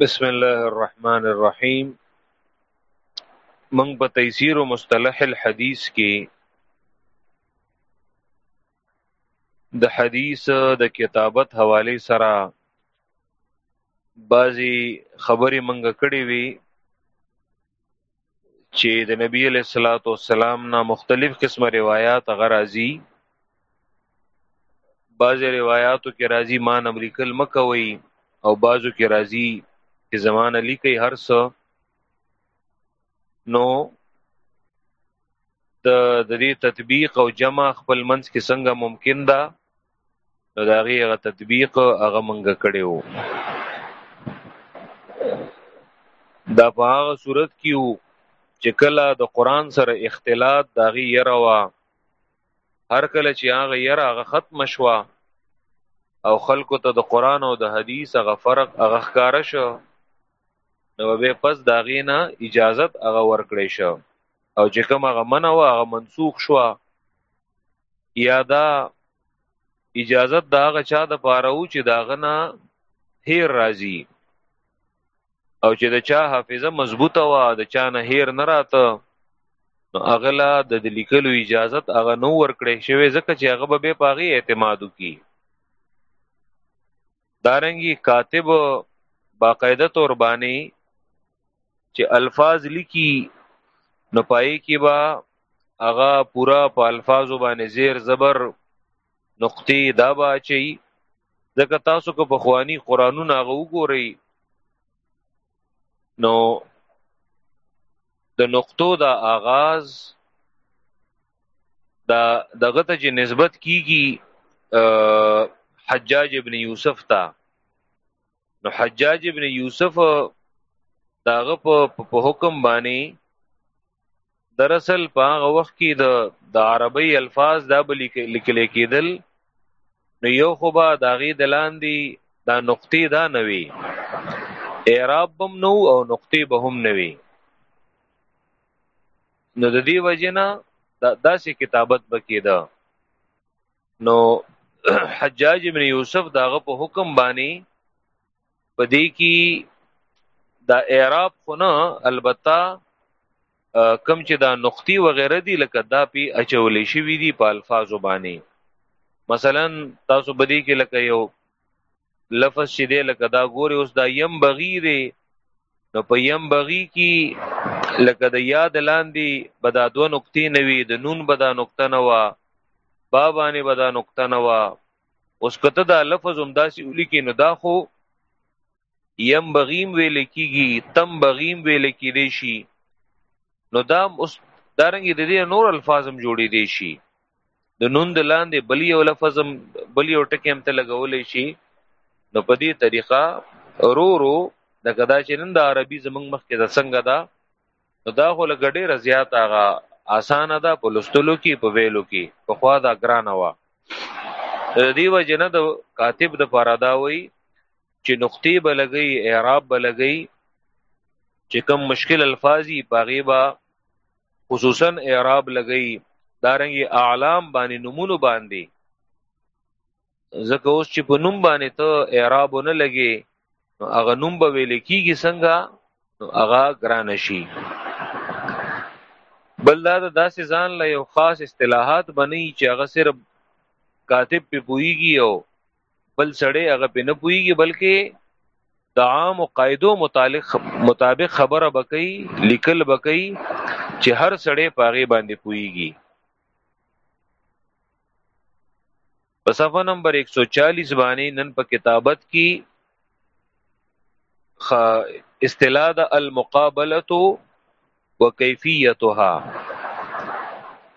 بسم الله الرحمن الرحیم من په تیسیر و مصطلح الحدیث کې د حدیث د کتابت حواله سره بعضی خبرې منګه کړې وي چې د نبی علیہ الصلوۃ والسلام نه مختلف قسمه روایت غرازي بعضی روایتو کې راځي مان امریکل مکوي او بعضو کې راځي چې زمانه لیکي هر څه نو د د دې تطبیق او جمع خپل منځ کې څنګه ممکن ده نو دا غي هغه تطبیق هغه مونږ کړي وو دا په هغه صورت کې وو چې کله د قران سره اختلاط دا غي يروا هر کله چې هغه يره هغه ختم شوا او خلکو ته د قران او د حدیث هغه فرق هغه ښکار شو نو به پس دا غینا اجازت هغه ورکړې شو او چې کوم هغه منو هغه منسوخ شو یا دا اجازت دا هغه چا د پاره و چې دا غنا هیر راځي او چې د چا حافظه مضبوطه و د چا نه هیر نه راته نو اغلا د لیکلو اجازت هغه نو ورکړې شوی ځکه چې هغه به په هغه اعتماد وکړي دارنګي کاتب باقاعده تور باندې چې الفاظ لیکي نو پای کې با هغه پورا په الفاظو باندې زیر زبر نقطې دا با چي ځکه تاسو کو په خواني قرانونه هغه وګورئ نو د نقطو دا آغاز دا دغه ته چې نسبت کیږي حجاج ابن یوسف ته نو حجاج ابن یوسف داغه په حکم باندې دراصل په هغه وخت کې د د عربی الفاظ دا به لیکل کېدل نو یو خو به داغه دلاندې دا نقطې دا نوي اعراب بم نو او نقطې به هم نوي نو د دې وجنه دا داسې کتابت بکیده نو حجاج ابن یوسف داغه په حکم باندې پدې کې دا اعراب خو نه البته کم چې دا نقطي وغیره دي لکه دا پی اچولې شوی دي په الفاظو باندې مثلا تاسو بدی کې لکه یو لفظ چې دی لکه دا ګوري اوس دا یم بغي دی نو په یم بغي کې لکه د یاد لاندې به دا دوه نقطې نه وي د نون به دا نقطه نه وه با باندې به دا نقطه نه وه اوس کته دا لفظ همداسې ولیکي نو دا خو یم بغیم ویل کیږي تم بغیم ویل کیدی شي نو دا اوس دارنګ د دې نور الفاظم جوړې دي شي د نون د لاندې بل یو لفظ بل یو ټکی هم ته لګولی شي نو په دې طریقه رو رو د کدا چې نن د عربي زمنګ مخ کې د څنګه ده نو دا خو لګ ډېر زیات هغه اسانه ده په لستلو کې په ویلو کې په خوا دا ګرانه وه دیو جن د کاتب د پاره دا وای چې نقطې بلګي اعراب بلګي چې کوم مشکل الفاظي پاغيبا خصوصا اعراب لګی دارنګي اعلام باندې نمونه باندې ځکه اوس چې په نوم باندې ته اعراب نه لګي نو هغه نوم به ویل کیږي څنګه نو هغه ګران شي بل دا د داسې ځان له یو خاص اصطلاحات بنئ چې هغه صرف کاتب په پويږي او بل سړی هغه په نه پويږي بلکې د عام قاعدو متعلق مطابق خبره بکئی لیکل بکئی چې هر سړی پاغه باندې پويږي په صفه نمبر 140 باندې نن په کتابت کې اصطلاح د المقابله وکيفيتها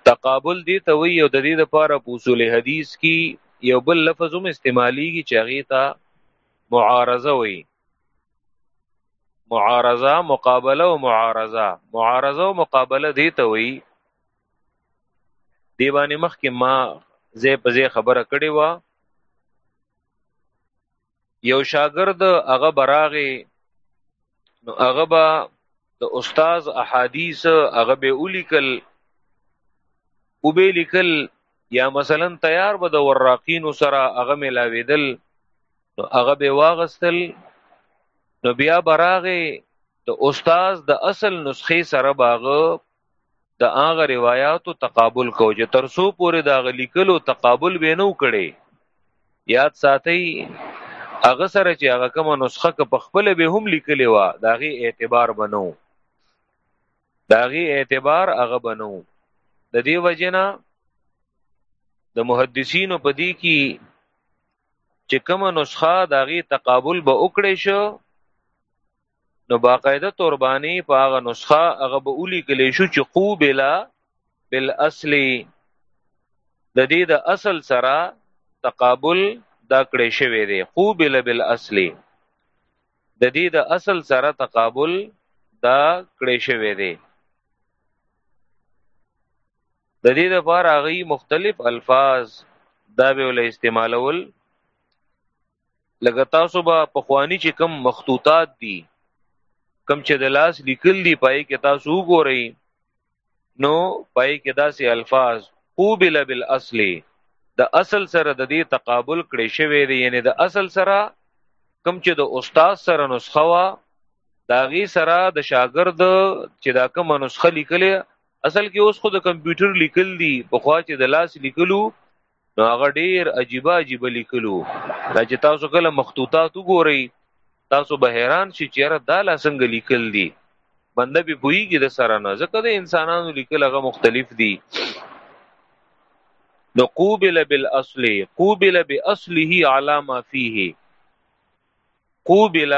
تقابل دې ته وایي او د دې لپاره په اصول حدیث کې یو بل لفظ هم استعمالیږي چې هغه ته معارضه وایي معارضه مقابله او معارضه معارضه او مقابله دې ته وایي دی باندې مخکې ما زه په زه خبره کړې و یو شاګرد هغه براغه نو هغه به د استاد احادیث هغه به ولیکل او به لیکل یا مثلا تیار به د وراقین سره هغه ملاویدل نو هغه به واغستل نو بیا براغه د استاد د اصل نسخې سره باغه د هغه روایتو تقابل کو چې تر څو پورې د هغه لیکلو تقابل به نه وکړي یاد ساتي هغه سره چې هغه کومه نسخه که په خپل به هم لیکلې و دا غي اعتبار بنو دا غي اعتبار هغه بنو د دې وجنه د محدثینو په دې کې چې کومه نسخه دا غي تقابل به وکړي شو نو باقاعده توربانی په هغه نسخه هغه به ولیکل شو چې قوبلا بالاصل د دې د اصل سره تقابل دا کړی شوی دی قوبلا بالاصل د دې د اصل سره تقابل دا کړی شوی دی د دې لپاره غي مختلف الفاظ دا به ول استعمالول لکه تاسو به پخوانی چې کم مخطوطات دي کم چې د لاس لیکل دي پای کې تاسو وګورئ نو پای کې داسې الفاظ قوبل بالاصل د اصل سره د دې تقابل کړي شوی دی یعنی د اصل سره کم چې د استاد سره نسخه وا داغي سره د شاګرد چې دا کوم نسخه لیکلې اصل کې اوس خو د کمپیوټر لیکل دي په خوا چې د لاس لیکلو نو هغه ډیر عجیبه عجیبه لیکلو دا چې تاسو کله مخطوطات وګورئ تاسو به حیران شئ چې یاره دا لا څنګه لیکل دي بنده به پوهیږي د سره نه ځکه د انسانانو لیکل هغه مختلف دي نو قوبل بالاصل قوبل باصله على ما فيه قوبل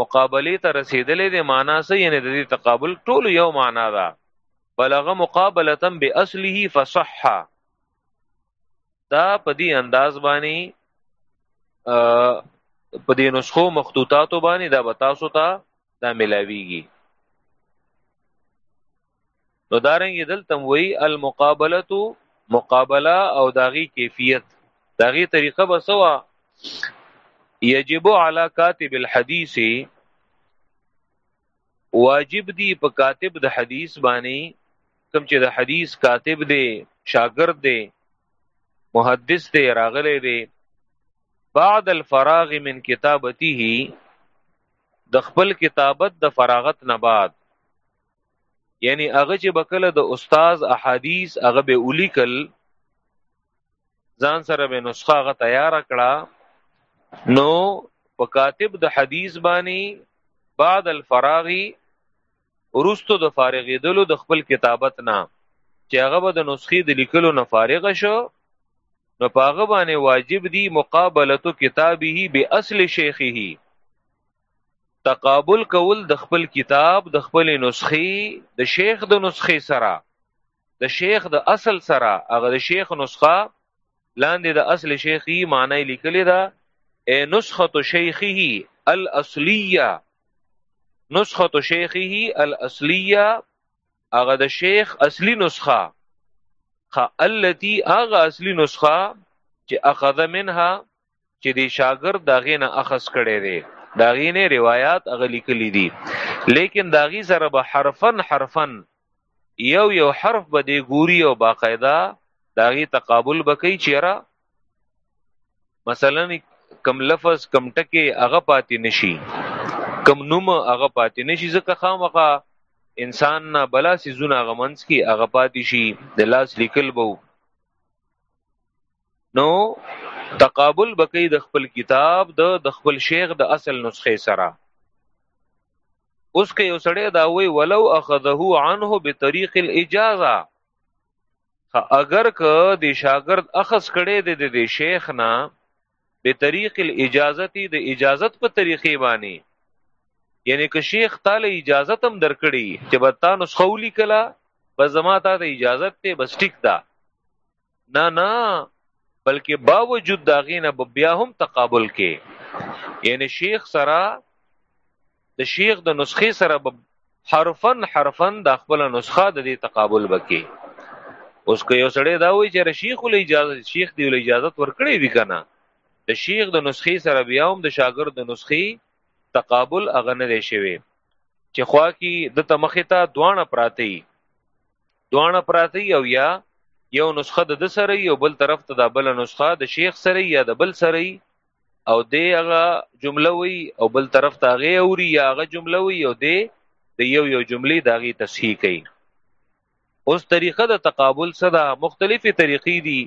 مقابله ته رسیدلې ده معنا سه یعنی د دې تقابل ټول یو معنا ده بلغ مقابله باصله فصح دا په دې انداز باندې په دې نسخو مخطوطاتو باندې دا بتاسو ته دا ملاویږي نو دارنګ دلته وی المقابله مقابله او داغي کیفیت داغي طریقه بسوا یجب علی کاتب الحدیث واجب دی په کاتب د حدیث باندې کوم چې د حدیث کاتب دی شاګرد دی محدث دی راغلی دی بعد الفراغ من کتابته د خپل کتابت د فراغت نه بعد یعنی هغه چې بکله د استاد احادیث هغه به ولیکل ځان سره به نسخه هغه تیار کړه نو په کاتب د حدیث باندې بعد الفراغی ورستو د فارغېدلو د خپل کتابت نه چې هغه به د نسخې د لیکلو نه فارغ شو نو پاغه باندې واجب دی مقابلتو کتابه به اصل شیخه تقابل کول د خپل کتاب د خپل نسخې د شیخ د نسخې سره د شیخ د اصل سره هغه د شیخ نسخه لاندې د اصل شیخی معنی لیکلې ده اے نسخه شیخه الاصلیه نسخه شیخه الاصلیه هغه د شیخ اصلي نسخه خ التي هغه اصلي نسخه چې اخذ منها چې دی شاګرد داغه نه اخص کړي دی داغه نه روایت اغلی کلی دی لیکن داغه سره به حرفن حرفن یو یو حرف به دی ګوري او باقاعده داغه تقابل بکې چیرې مثلا کم لفظ کم ټکی هغه پاتې نشي کم نوم هغه پاتې نشي ځکه خامخه انسان نه بلا سيزونه غمنس کی هغه پاتې شي د لاس لیکل بو نو تقابل بکی د خپل کتاب د د خپل شیخ د اصل نسخه سره اوس که یو سړی دا وی ولو اخذه عنه بطريق الاجازه اگر که د شاګرد اخذ کړي د د شیخ نه به طریق الاجازه د اجازت په طریقې باندې یعنی که شیخ تعالی اجازه تم درکړي چې بتا نسخه ولیکلا بس زما ته د اجازت ته بس ټیک ده نه نه بلکې باوجود دا غینه بیا هم تقابل کې یعنی شیخ سره د شیخ د نسخې سره حرفن حرفن د خپل نسخه د دې تقابل وکي اوس که یو سړی دا وایي چې شیخ له اجازه شیخ دی له اجازه ورکړي وی کنه د شیخ د نسخې سره بیا هم د شاګرد د نسخې تقابل اغنه دی شوی چې خوا کې د تمخه ته دوانه پراتی دوانه پراته او یا یو نسخه د سره یو بل طرف ته د بل نسخه د شیخ سره یا د بل سره او دی هغه جمله وی او بل طرف ته هغه اوري یا هغه جمله وی او دی د یو یو جملې داغي تصحیح کوي اوس طریقه د تقابل صدا مختلفه طریقې دي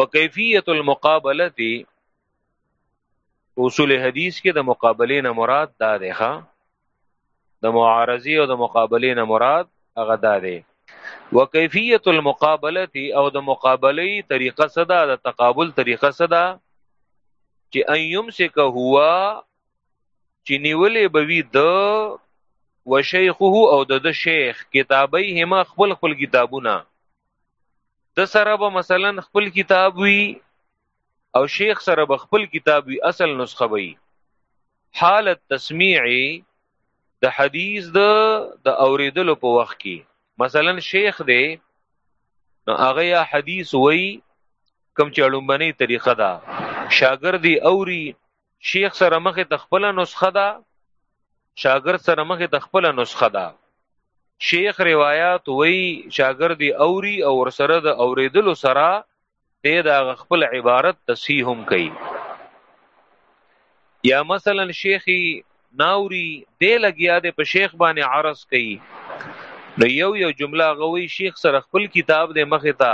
وکیفیت المقابله اصول حدیث کې د مقابله نه مراد دا ده د معارضي او د مقابله نه مراد هغه دا دی وکیفیت المقابله او د مقابله طریقه صدا د تقابل طریقه صدا چې ان یمسک هوا چې نیولې بوي د وشیخه او د د شیخ کتابي هما خپل خپل کتابونه د سره به مثلا خپل کتاب وی او شیخ سره به خپل کتاب وی اصل نسخه وی حالت تسمیع د حدیث د د اوریدلو په وخت کې مثلا شیخ دی نو هغه یا حدیث وی کم چې اړومبني طریقه ده شاګرد اوري شیخ سره مخه تخپل نسخه ده شاګرد سره مخه تخپل نسخه ده شیخ روایت وی شاګرد اوري او ورسره د اوریدلو سره دی دا خپل عبارت تصحیح هم کوي یا مثلا شیخی ناوري دی لګیا دی په شیخ باندې عرض کوي نو یو یو جمله غوي شیخ سره خپل کتاب دی مخه تا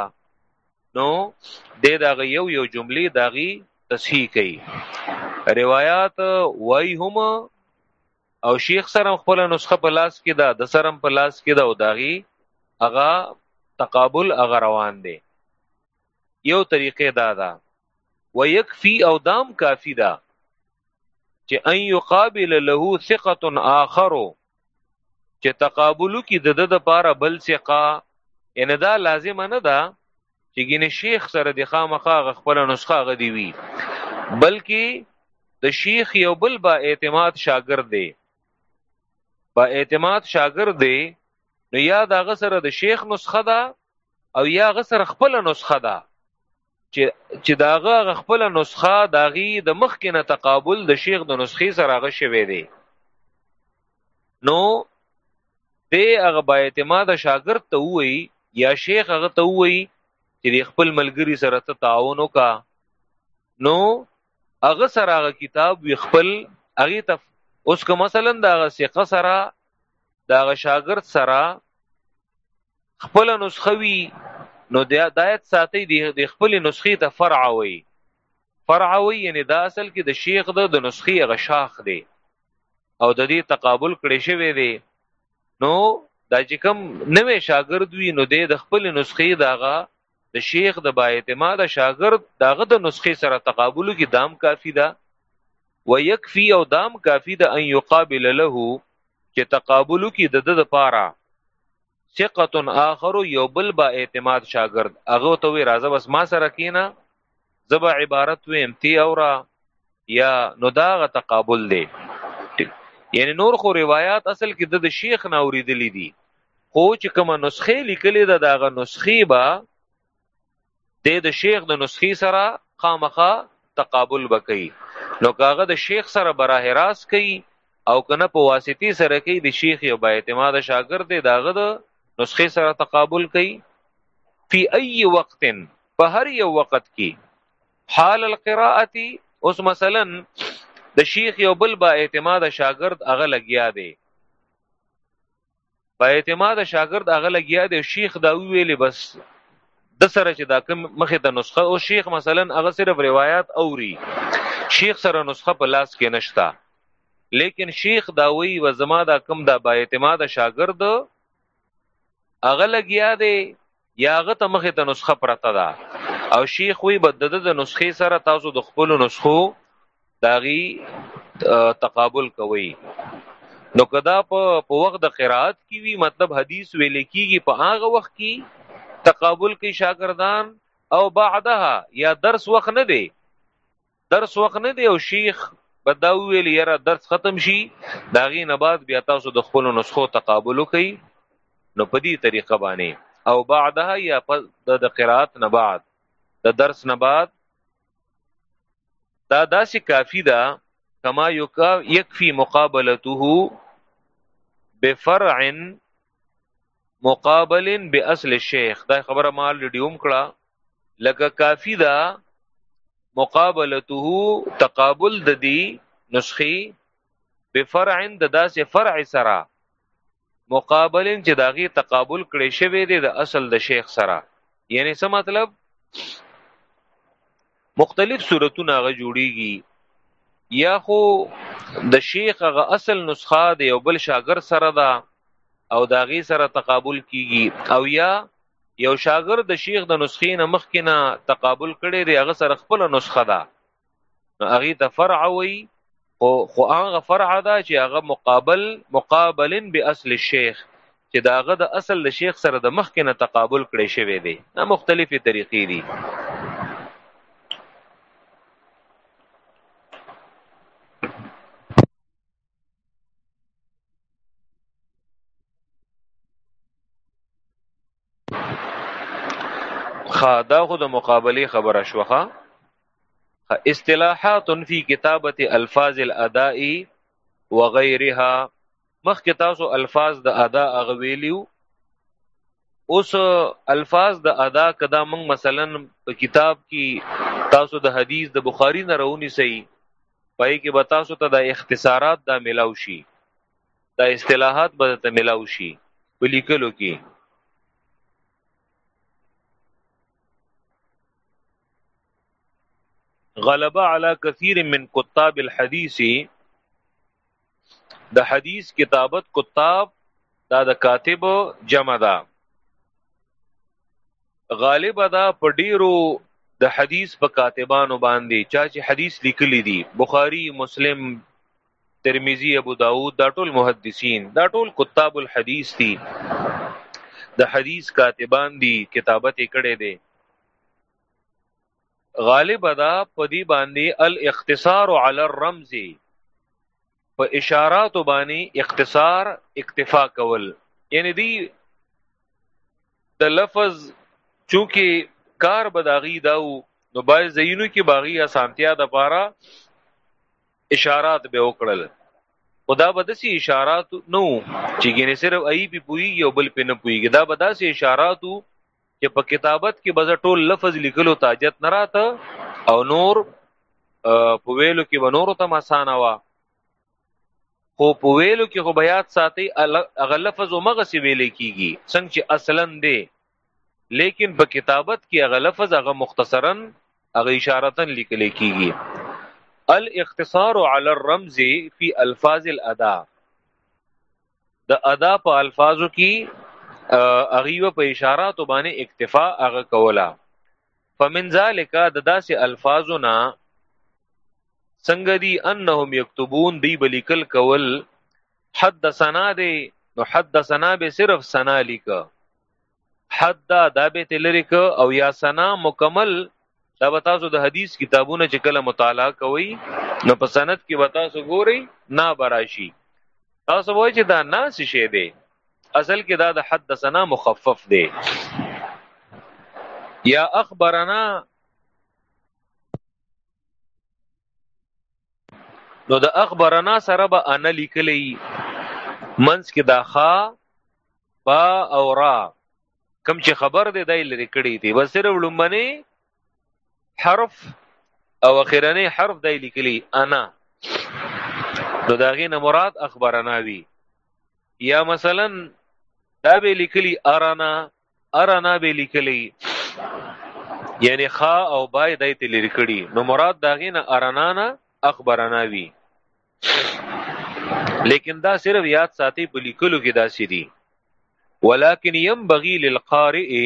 نو د دا یو یو جملې داغي تصحیح کوي روایت وای هم او شیخ سره هم خپله نسخه په لاس کې ده د سره هم په لاس کې ده او د هغې هغه تقابل هغه روان دی یو طریقه دا ده ویکفي او دام کافي ده چې ان یقابل له ثقه آخر چې تقابلو کې د د لپاره بل ثقه ان دا لازم نه ده چې ګینه شیخ سره د خامخا خپل نسخه غدي وی بلکې د شیخ یو بل با اعتماد شاګرد دی با اعتماد شاګرد دی نو یا دا غسر د شیخ نسخه ده او یا غسر خپل نسخه ده چې چې داغه خپل نسخه داغي د دا مخکنه تقابل د شیخ د نسخې سره غشوي دی نو دی هغه با اعتماد شاګرد ته وایي یا شیخ هغه ته وایي چې د خپل ملګری سره ته تعاون وکا نو هغه سره هغه کتاب وی خپل هغه ته اوس که مثلا دا هغه ثقه سره دا هغه شاګرد سره خپل نسخه وی نو د دایت ساتي د خپل نسخې ته فرع وي فرع وي یعنی دا اصل کې د شیخ د نسخې غشاخ دی او د دې تقابل کړی شوی دی نو دا چې کوم نوې شاګرد وي نو د خپل نسخې داغه د شیخ د با اعتماد شاګرد داغه د نسخې سره تقابل کې دام کافی ده ويكفي او دام کافی ده ان يقابل له چې تقابل کې د د لپاره ثقه اخر یو بل با اعتماد شاګرد هغه ته وی راځه بس ما سره کینا زه به عبارت ویم تی اورا یا نو دا غ تقابل دی یعنی نور خو روایت اصل کې د شیخ نه اوریدلې دي خو چې کومه نسخه لیکلې ده دا غ نسخه به د شیخ د نسخې سره خامخه تقابل وکي نو کاغه د شیخ سره براه راست کوي او کنه په واسطي سره کوي د شیخ یو با اعتماد شاګرد دی داغه د نسخه سره تقابل کوي فی ای وقت په هر یو وخت کې حال القراءه اوس مثلا د شیخ یو بل با اعتماد شاګرد هغه لګیا دی با اعتماد شاګرد هغه لګیا دی شیخ دا ویلې بس د سره چې دا کوم مخه ته نسخه او شیخ مثلا هغه صرف روایت اوري شیخ سره نسخه په لاس کې نشتا لیکن شیخ دا وی و زما دا کم دا با اعتماد شاګرد هغه لګیا دی یا هغه ته مخه ته نسخه پرته ده او شیخ وی بد د نسخې سره تاسو د خپل نسخو داغي تقابل کوي نو کدا په په وخت د قرات کې وی مطلب حدیث ویل کیږي په هغه وخت کې تقابل کې شاګردان او بعدها یا درس وخت نه دی درس وخت نه دی او شیخ به دا ویل یاره درس ختم شي دا غي نه بعد بیا تاسو د خپل نسخو تقابل کوي نو په دې طریقه باندې او بعدها یا د قرات نه بعد د درس نه بعد دا داسې کافی ده دا کما یکا یکفی مقابلته بفرع مقابل باصل الشيخ دا خبره ما الریډي هم کړه لکه کافی دا مقابلته تقابل د دی نسخي بفرع د داسې فرع سره مقابل چې داغي تقابل کړي شوی دی د اصل د شیخ سره یعنی څه مطلب مختلف صورتونه هغه جوړیږي یا خو د شیخ هغه اصل نسخه د یو بل شاګر سره ده او دا غي سره تقابل کیږي او یا یو شاګر د شیخ د نسخې نه مخکې نه تقابل کړي دی هغه سره خپل نسخه ده نو هغه ته فرع وي خو خو هغه فرع ده چې هغه مقابل مقابلن باصل الشیخ چې داغه د اصل د شیخ سره د مخکې نه تقابل کړي شوی دی دا مختلفې طریقې دي خا دا خو د مقابله خبره شوخه اصطلاحات فی کتابت الفاظ الاداء وغیرها مخکې تاسو الفاظ د ادا اغویلیو اوس الفاظ د ادا کدا موږ مثلا په کتاب کې تاسو د حدیث د بخاری نه راونی سي پای کې به تاسو ته د اختصارات دا ملاو شي دا اصطلاحات به ته ملاو شي په لیکلو کې غلبه على كثير من كتاب الحديث د حدیث کتابت کتاب دا د کاتب جمع ده غالب دا په ډیرو د حدیث په کاتبانو باندې چا چې حدیث لیکلی دي بخاری مسلم ترمذی ابوداود دا ټول محدثین دا ټول کتاب الحدیث دی د حدیث کاتبان دی کتابت یې کړی دی غالب دا په دې باندې الاختصار علی الرمز په اشارات باندې اختصار اکتفا کول یعنی دی د لفظ چونکی کار بداغي داو نو باید زینو کې باغی اسانتیا د پاره اشارات به وکړل خدا به داسې اشارات نو چې ګینه صرف ای پی پوي یو بل په نه پوي دا به داسې اشارات چې په کتابت کې بز ټول لفظ لیکلو تاجت نه راته او نور په ویلو کې به نور تم اسانه وا خو په ویلو کې خو بیات ساتي اغه لفظ او مغه سی ویل کیږي څنګه چې اصلا دی لیکن په کتابت کې هغه لفظ هغه مختصرا هغه اشارتا لیکل کیږي الاختصار علی الرمز فی الفاظ الادا د ادا په الفاظو کې اغیوه په اشارات باندې اکتفا هغه کولا فمن ذالک د داسې الفاظو نه څنګه دی انهم یكتبون دی بلیکل کول حدثنا دی نو حدثنا به صرف سنا لیک حد دا به تلری ک او یا سنا مکمل دا به تاسو د حدیث کتابونه چې کله مطالعه کوئ نو په سند کې به تاسو ګورئ نا براشي تاسو وایئ چې دا ناس شي دی اصل کې دا د حدثنا مخفف دی یا اخبرنا نو د اخبرنا سره به انا لیکلی منس کې دا خا با او را کم چې خبر دی دای لري کړی دی بس صرف لومبني حرف او اخرنی حرف دای لیکلی انا نو دا غي نه مراد اخبرنا وی یا مثلا دا به لیکلی ارانا ارانا به لیکلی یعنی خا او بای دای ته لري کړي نو مراد داغه نه ارانا نه اخبرنا وی لیکن دا صرف یاد ساتي په لیکلو کې داسې دي ولکن ينبغي للقارئ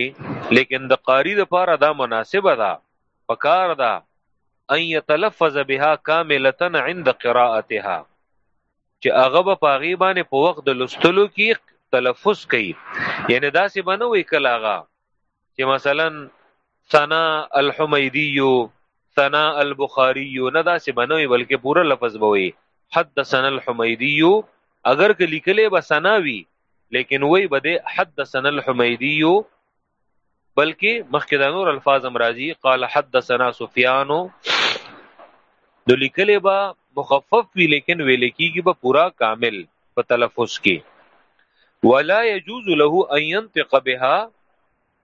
لیکن د قاری د پاره دا مناسبه ده پکار ده ان يتلفظ بها كامله عند قراءتها چې هغه به پاغي باندې په وخت د لستلو کې تلفظ کوي یعنی دا سی بنه وی کلا هغه چې مثلا ثنا الحمیدیو ثنا البخاریو نه دا سی بنه وی بلکې پورا لفظ به وي حدثنا الحمیدیو اگر که لیکلې به ثنا وی لیکن وی بده حدثنا الحمیدیو بلکې مخکې دا نور الفاظ هم راځي قال حدثنا سفیان نو لیکلې به مخفف وی لیکن ویل کېږي به پورا کامل په تلفظ کې ولا يجوز له ان ينطق بها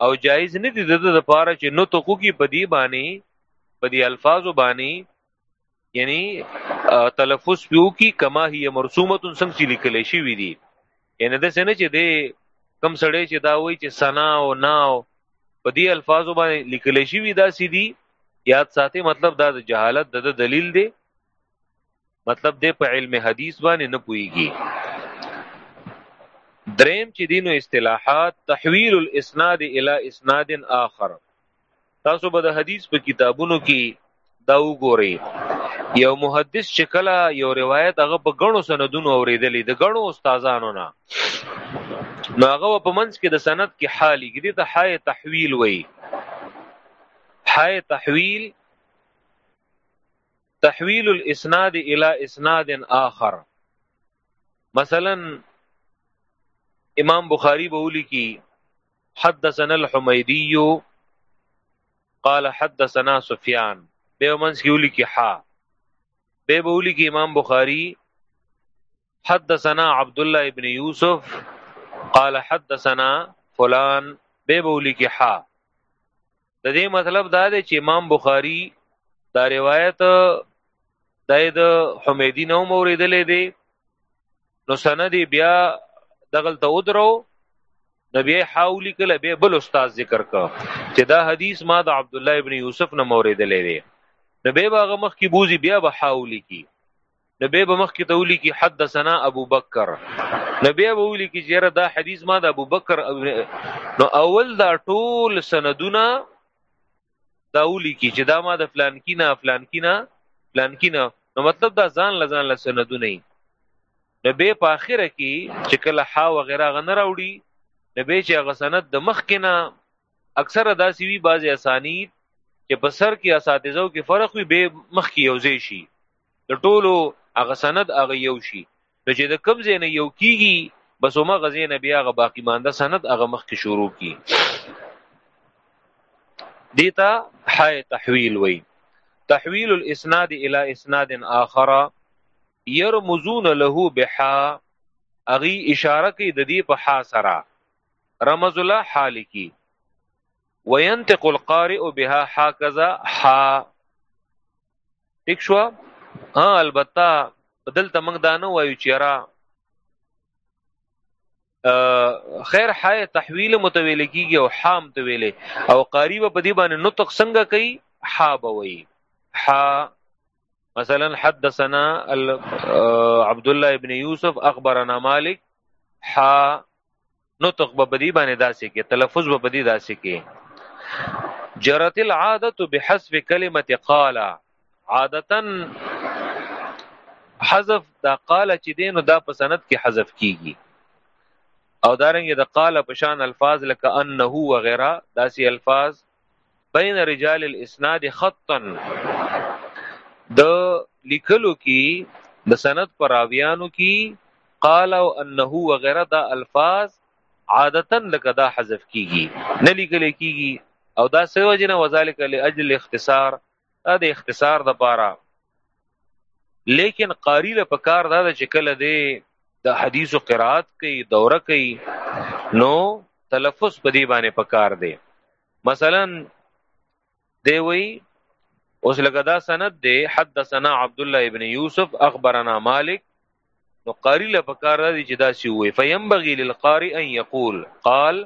او جایز نه دي د لپاره چې نو تقو کې پدی باندې پدی الفاظ باندې یعنی تلفظ پیو کی کما هی مرسومه څنګه چې لیکل شي وی دي یعنی د سنه چې د کم سړی چې دا وای چې سنا او نا په دې الفاظو باندې لیکل شي وی دا سیدی یاد ساتي مطلب دا د جهالت د دلیل دی مطلب د په علم حدیث باندې نه پويږي دریم چې دینو اصطلاحات تحویل الاسناد الی اسناد آخر تاسو به د حدیث په کتابونو کې دا وګورئ یو محدث چې کله یو روایت هغه په غنو سندونو اوریدلې د غنو استادانو نه نو هغه په منځ کې د سند کې حالي کې د حای تحویل وای حای تحویل تحویل الاسناد الى اسناد آخر مثلا امام بخاری به ولي کې حدثنا الحميدي قال حدثنا سفيان به منس کې ولي کې حا به به ولي کې امام بخاري حدثنا عبد الله ابن يوسف قال حدثنا فلان به به ولي کې حا د دې مطلب دا دی چې امام بخاری دا روایت د حمیدی نو موریدلې دی نو سند بیا دغل ته ودرو نبی حاولی کله به بل استاد ذکر کا چې دا حدیث ما د عبد الله ابن یوسف نه موریدلې دی نبی باغ مخ کی بوزي بیا به حاولی کی نو به به مخکې ته ولیکي حدثنا ابو بکر نو بیا به ولیکي چې یاره دا حدیث ما د ابو بکر نو اول دا ټول سندونه دا ولیکي چې دا ما د فلان کینا فلان کینا فلان کینا نو مطلب دا ځان لزان له سندونه نو به په اخره کې چې کله ها وغیرہ غن راوړي نو به چې هغه سند د مخ کې نه اکثره داسې وی بعضی اسانید چې په سر کې اساتذو کې فرق وي به مخ کې یوځې شي د ټولو هغه سند هغه یو شي نو چې د کوم ځای نه یو کیږي بس هغه غزې نه بیا هغه باقی مانده سند هغه مخکې شروع کی دیتا حای تحویل وی تحویل الاسناد الى اسناد آخر يرمزون له بحا اغي اشاره کوي د دې په حا سره رمز الله حال کی وينطق القارئ بها هكذا حا ټیک شو ها البته دلته موږ دا نه وایو چې را خیر حای تحویل متویل کیږي او حام ته ویلې او قاری په دې باندې نطق څنګه کوي حا بوي حا مثلا حدثنا عبد الله ابن يوسف اخبرنا مالك حا نطق به بدی باندې داسې کې تلفظ به بدی داسې کې جرت العادت بحذف کلمه قال عادتا حذف دا قال چې دین دا په سند کې حذف کیږي او دارنګ د قال پشان الفاظ لکه انه و غیره داسې الفاظ بین رجال الاسناد خطا د لیکلو کې د سند پر راویانو کې قال او انه وغيرها دا الفاظ عادتا لکه دا حذف کیږي نه لیکل کیږي او دا سوي جن وذالک لاجل اختصار دا د اختصار د پاره لیکن قاری له پکار دا چې کله دی د حدیث او قرات کوي دوره کوي نو تلفظ په دی باندې پکار دی مثلا دی وی اوس لکه دا سند دی حدثنا عبد الله ابن یوسف اخبرنا مالک نو قاری له پکار دی چې دا سی وی فینبغي للقاری ان یقول قال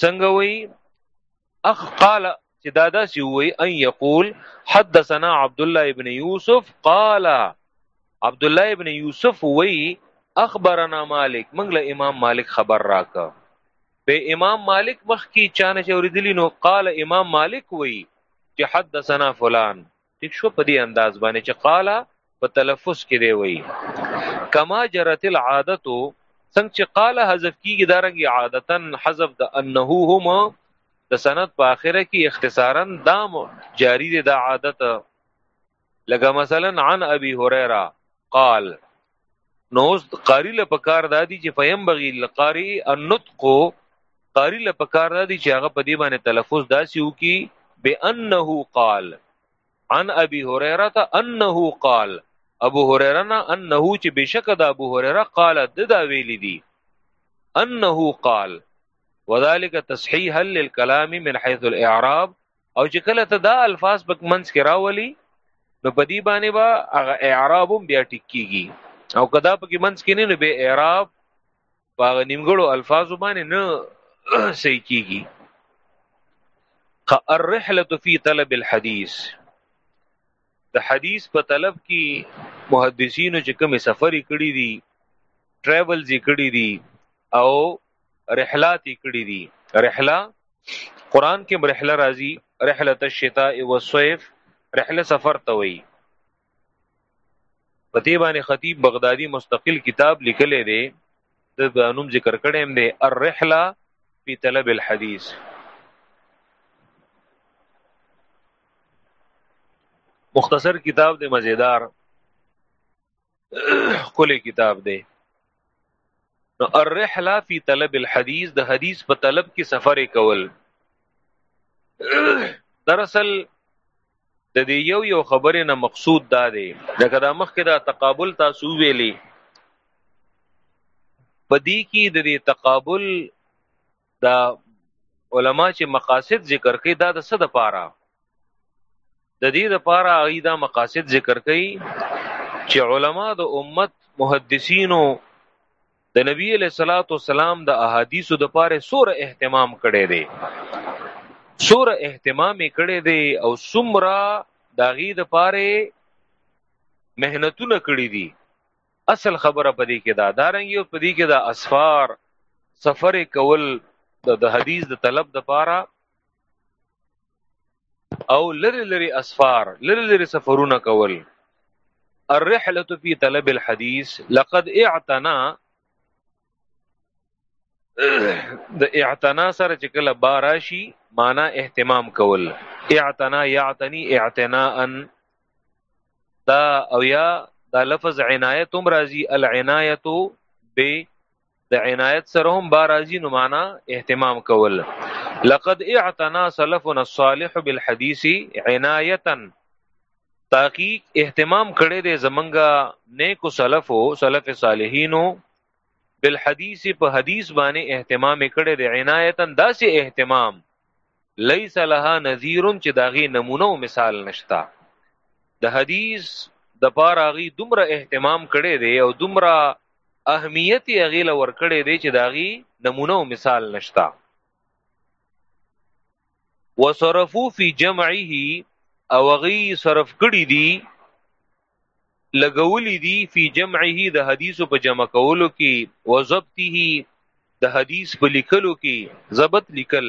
څنګه وی اخ قال چې دا داسې وی ان یقول حدثنا عبد الله ابن یوسف قال عبد الله ابن یوسف وی اخبرنا مالک موږ له امام مالک خبر راکا به امام مالک مخ کی چانه چوریدلی نو قال امام مالک وی چې حدثنا فلان ٹھیک شو په دې انداز باندې چې قال په تلفظ کې دی وایي کما جرت العادت څنګه چې قال حذف کیږي دا رنګ عادتا حذف د انه هم د سند په اخره کې اختصارا دام جاری دی د عادت لکه مثلا عن ابي هريره قال نو اوس قاری له پکار دادی چې فهم بغي القاری النطق قاری له پکار دادی چې هغه په دې باندې تلفظ داسي وکي بانه قال عن ابي هريره انه قال ابو هريره نه انه چې بشک د ابو هريره قال د دا ویل دي انه قال وذلك تصحيحا للكلام من حيث الاعراب او چې کله ته دا الفاظ په منځ کې راولي نو په دې باندې با هغه اعراب هم بیا ټیک کیږي او کدا په کې منځ کې نه به اعراب په هغه نیمګړو الفاظو باندې نه صحیح کیږي الرحله فی طلب الحديث د حدیث په طلب کې محدثینو چې کوم سفر کړی دي ټریولز کړی دي او رحلات کړی دي رحله قران کې رحله راځي رحله الشتاء والصيف رحله سفر ته وایي په دې باندې خطیب بغدادي مستقل کتاب لیکلی دی د نوم ذکر کړی هم دی الرحله فی طلب الحديث مختصر کتاب دی مزیدار خپل کتاب دی نو الرحله فی طلب الحديث د حدیث په طلب کې سفر کول دراصل د دې یو یو خبرې نه مقصود دا دی لکه دا مخکې دا تقابل تاسو ویلي پدې کې د دې تقابل دا علما چې مقاصد ذکر کوي دا د څه د پاره د دې د پاره هغه دا مقاصد ذکر کوي چې علما د امت محدثینو د نبی له صلوات و سلام د احادیثو د پاره سور اهتمام کړي دي سور اهتمام کړي دي او سمرا داغي د پاره مهنتونه کړي دي اصل خبره پدې کې دا دارنګ یو پدې کې دا اسفار سفر کول د حدیث د طلب د پاره او لری لری اسفار لری لری سفرونه کول الرحله فی طلب الحديث لقد اعتنا د اعتنا سره چې کله با راشي معنا اهتمام کول اعتنا یعتنی اعتناء دا او یا دا لفظ عنایت هم راځي العنایت به د عنایت سره هم با راځي نو معنا اهتمام کول لقد اعتنا سلفنا الصالح بالحديث عنایه تحقیق اهتمام کړی دی زمونږه نیکو سلفو سلف صالحینو بالحدیث په حدیث باندې اهتمام کړي د عنایتا داسې اهتمام لیس لها نذیر چې داغي نمونه او مثال نشتا د حدیث د پاره غي دومره اهتمام کړي دی او دومره اهمیت یې غیله ور کړي دی چې داغي نمونه او مثال نشتا وصرفو فی جمعه او غي صرف کړي دي لګولي دي فی جمعه د حدیث په جمع کولو کې و ضبطه د حدیث په لیکلو کې ضبط لیکل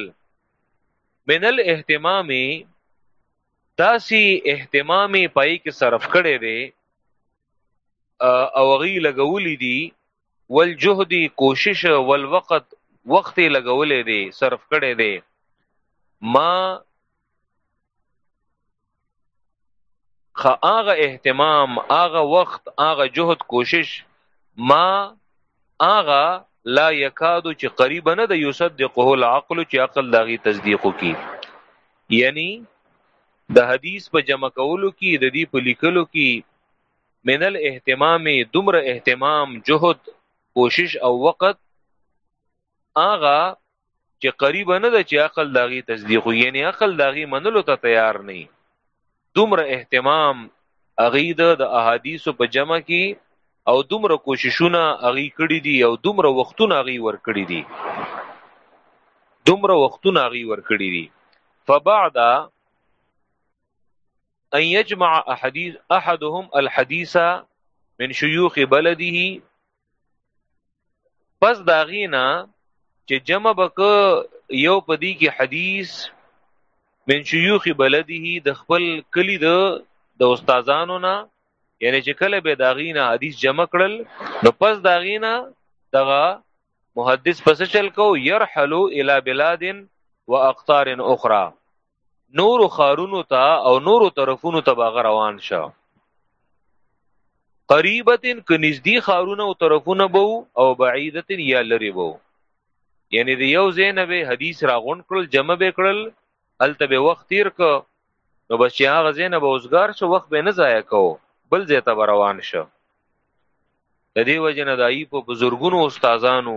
من الاهتمام داسې اهتمام پای کې صرف کړي دي او غي لګولي دي والجهد کوشش والوقت وخت لګولې دي صرف کړي دي ما خو هغه اهتمام هغه وخت هغه جهد کوشش ما هغه لا یکادو چې قریب نه د یصدقه العقل چې عقل داغي تصدیق کی یعنی د حدیث په جمع کولو کې د دې په لیکلو کې من الاهتمام دومره اهتمام جهد کوشش او وقت آغا چې قریب نه ده چې عقل داغي تصدیق یعنی عقل داغي منلو ته تیار نه دومره اهتمام اغید د احادیث په جمع کې او دومره کوششونه اغي کړی دي او دومره وختونه اغي ور کړی دي دومره وختونه اغي ور کړی دي فبعد ان يجمع احاديث احدهم الحديث من شيوخ بلده پس دا غینا چې جمع بک یو پدی کې حدیث من شيوخ بلده د خپل کلی د د استادانو نه یعنی چې کله به دا غینا حدیث جمع کړل نو پس دا غینا دغه محدث پس چل کو يرحلوا الى بلاد واقطار اخرى نورو خارونو ته او نورو طرفونو ته باغ روان شه قریبتن ک نږدې خارونه او طرفونه بو او بعیدتن یا لری بو یعنی د یو زینب حدیث راغون کړل جمع به کړل الته به وخت تیر ک نو بس چې هغه زینب اوسګار شو وخت به نه ضایع کو بل زه ته روان شه د دې وجنه دای په بزرګونو استادانو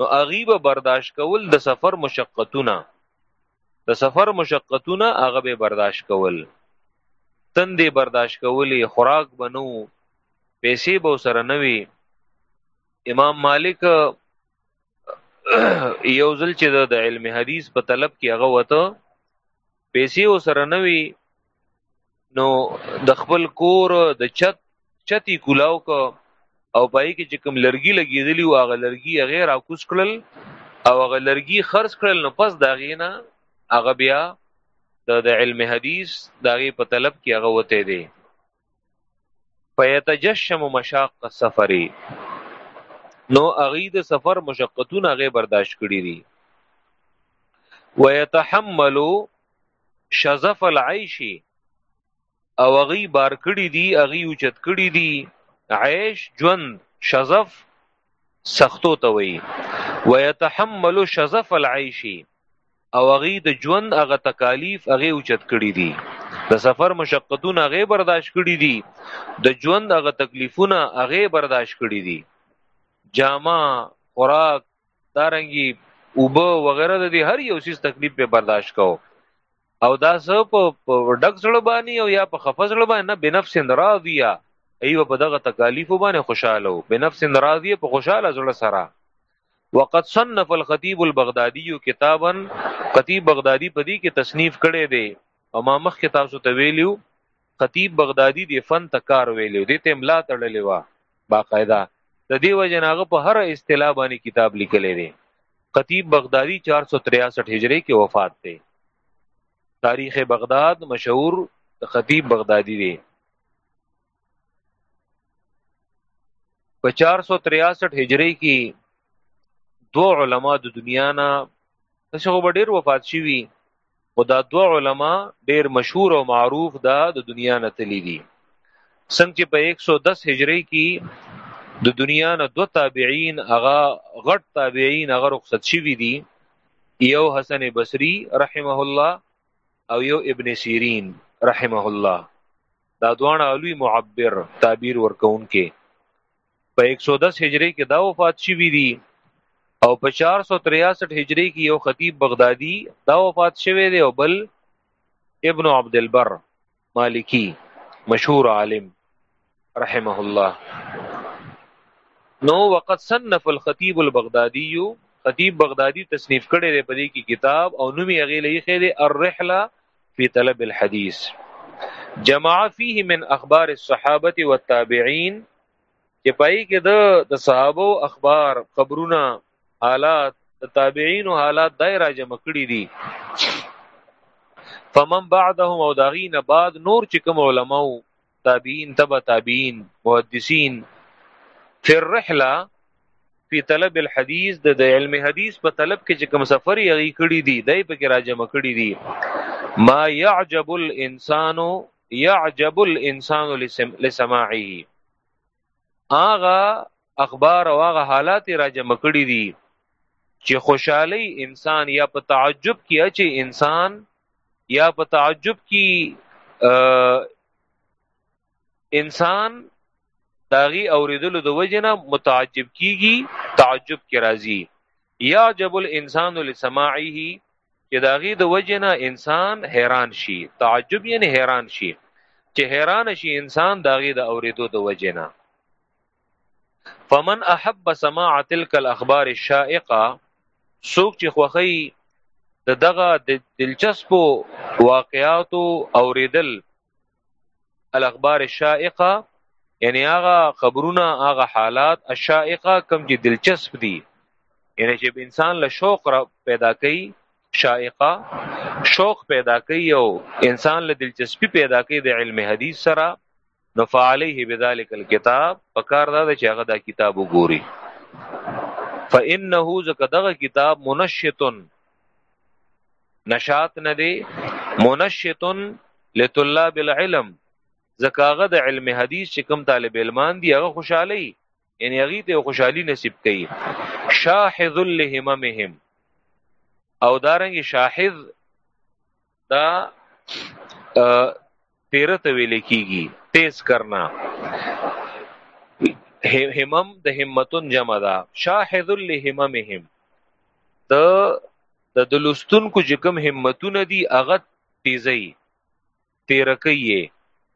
نو هغه به برداشت کول د سفر مشقتونه د سفر مشقتونه هغه به برداشت کول تندې برداشت کولې خوراک بنو پیسې به سره نه وي امام مالک یو ځل چې د علم حدیث په طلب کې هغه وته پیسې سره نه وي نو د خپل کور د چت چتی کولاو کو او پای کې چې کوم لرګي لګېدلی او هغه لرګي هغه راکوس کړل او هغه لرګي خرڅ کړل نو پس دا غینا هغه بیا د علم حدیث داغه په طلب کې هغه وته دی فیتجشم مشاق السفر نو اغي د سفر مشقتونه غي برداشت کړی دي ويتحمل شذف العیش او هغه بار کړی دی هغه اوچت کړی دی عیش ژوند شذف سختو ته وی ويتحمل شذف العیش او هغه د ژوند هغه تکالیف هغه اوچت کړی دی د سفر مشقتونه هغه برداشت کړی دی د ژوند هغه تکلیفونه هغه برداشت کړی دی جامه خوراک دا رنګي اوبه وغیرہ د دې هر یو سیس تکلیف په برداشت کو او دا څه په ډک زړه باندې او یا په خفه زړه باندې نه بنفس راضیه ایو په دغه تکالیف باندې خوشاله او بنفس راضیه په خوشاله زړه سره وقد صنف الخطيب البغدادي كتابا خطيب بغدادي په دې کې تصنیف کړي دي او ما مخکې تاسو ته ویلیو خطیب بغدادي دی فن ته کار ویلیو دې ته املا تړلې و باقاعده د دې وجه ناغه په هر اصطلاح باندې کتاب لیکلې دی خطیب بغدادي 463 هجری کې وفات دی تاریخ بغداد مشهور خطیب بغدادي دی په 463 هجری کې دو علما د دنیا نه څه خو ډیر وفات شوي او دا دو علما ډیر مشهور او معروف دا د دنیا نه تللی دي څنګه چې په 110 هجری کې د دنیا نه دو تابعین هغه غټ تابعین هغه رخصت شوي دي یو حسن بصری رحمه الله او یو ابن سیرین رحمه الله دا دوانه علوی معبر تعبیر ورکونکي په 110 هجری کې دا وفات شوی دی او په 463 هجری کې یو خطیب بغدادي دا وفات شوی دی او بل ابن عبد البر مالکی مشهور عالم رحمه الله نو وقد صنف الخطيب البغدادي خطيب بغدادي تصنیف کړي دی په دې کې کتاب او نومي هغه لې خې دی الرحله في طلب الحديث جمع فيه من اخبار الصحابه والتابعين چې پای کې د د صحابه او اخبار خبرونه حالات د تابعین او حالات دای را جمع کړی دي فمن بعدهم او داغین بعد نور چې کوم علماو تابعین تبع تابعین محدثین فی الرحله فی طلب الحدیث د د علم حدیث په طلب کې چې کوم سفر یې غی کړی دی دای په کې راجم کړی دی ما یعجب الانسان یعجب الانسان لسماعه آغا اخبار او هغه حالات را جمع کړي دي چې خوشحالي انسان یا په تعجب کې اچي انسان یا په تعجب کې انسان داغي اوریدلو د وجنه متعجب کیږي تعجب کې راځي یا جب الانسان لسماعه چې داغي د وجنه انسان حیران شي تعجب یعنی حیران شي چې حیران شي انسان داغي د اوریدو د وجنه فمن احب سماع تلك الاخبار الشائقه څوک چې خوخی د دغه د دلچسپو واقعاتو اوریدل الاخبار الشائقه یعنی هغه خبرونه هغه حالات الشائقه کم چې دلچسپ دي یعنی چې انسان له شوق را پیدا کوي شائقه شوق پیدا کوي او انسان له دلچسپي پیدا کوي د علم حدیث سره نو فعليه بذلك الكتاب پکار دا چې هغه دا کتاب وګوري فانه زکه دغه کتاب منشتن نشات نه دی منشتن لطلاب العلم زکه هغه د علم حدیث چې کوم طالب علمان دی هغه خوشحالي یعنی هغه ته خوشحالي نصیب کړي شاحذ لهممهم او دارنګ شاحذ دا تیره ته ویل کیږي تیز کرنا همم د همتون جمع ده شاهد لهممهم د د دلستون کو جکم همتونه دي اغه تیزی تیرکیه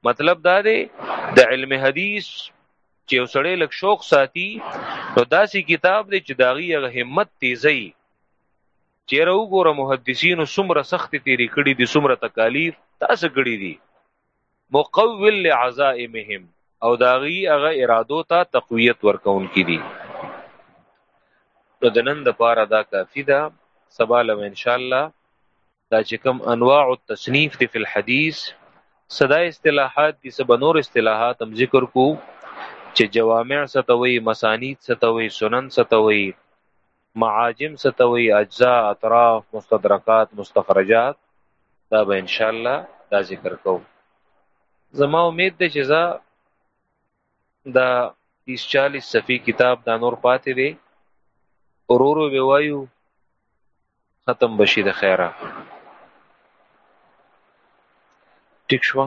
مطلب دا دی د علم حدیث چې وسړی لک شوق ساتي نو داسې کتاب دی چې داغي هغه همت تیزی چېره وګوره محدثینو څومره سختې تیرې کړي دي څومره تکالیف تاسو کړي دي مقول لعزائمهم او داغي هغه ارادو ته تقویت ورکون کې دي نو د نن د پاره دا کافی ده سبا له ان شاء الله دا چې کوم انواع التصنیف دی فی الحدیث صدا اصطلاحات دي سبا نور اصطلاحات هم ذکر کو چې جوامع ستوي مسانید ستوي سنن ستوي معاجم څه ته وایي اجزا اطراف مستدرکات مستخرجات دا به انشاءالله دا ذکر کوو زما امید ده چې زه دا تیس چالیس صفحې کتاب دا نور پاتې دی ورو ورو به وایو ختم به شي د خیره ټیک شوه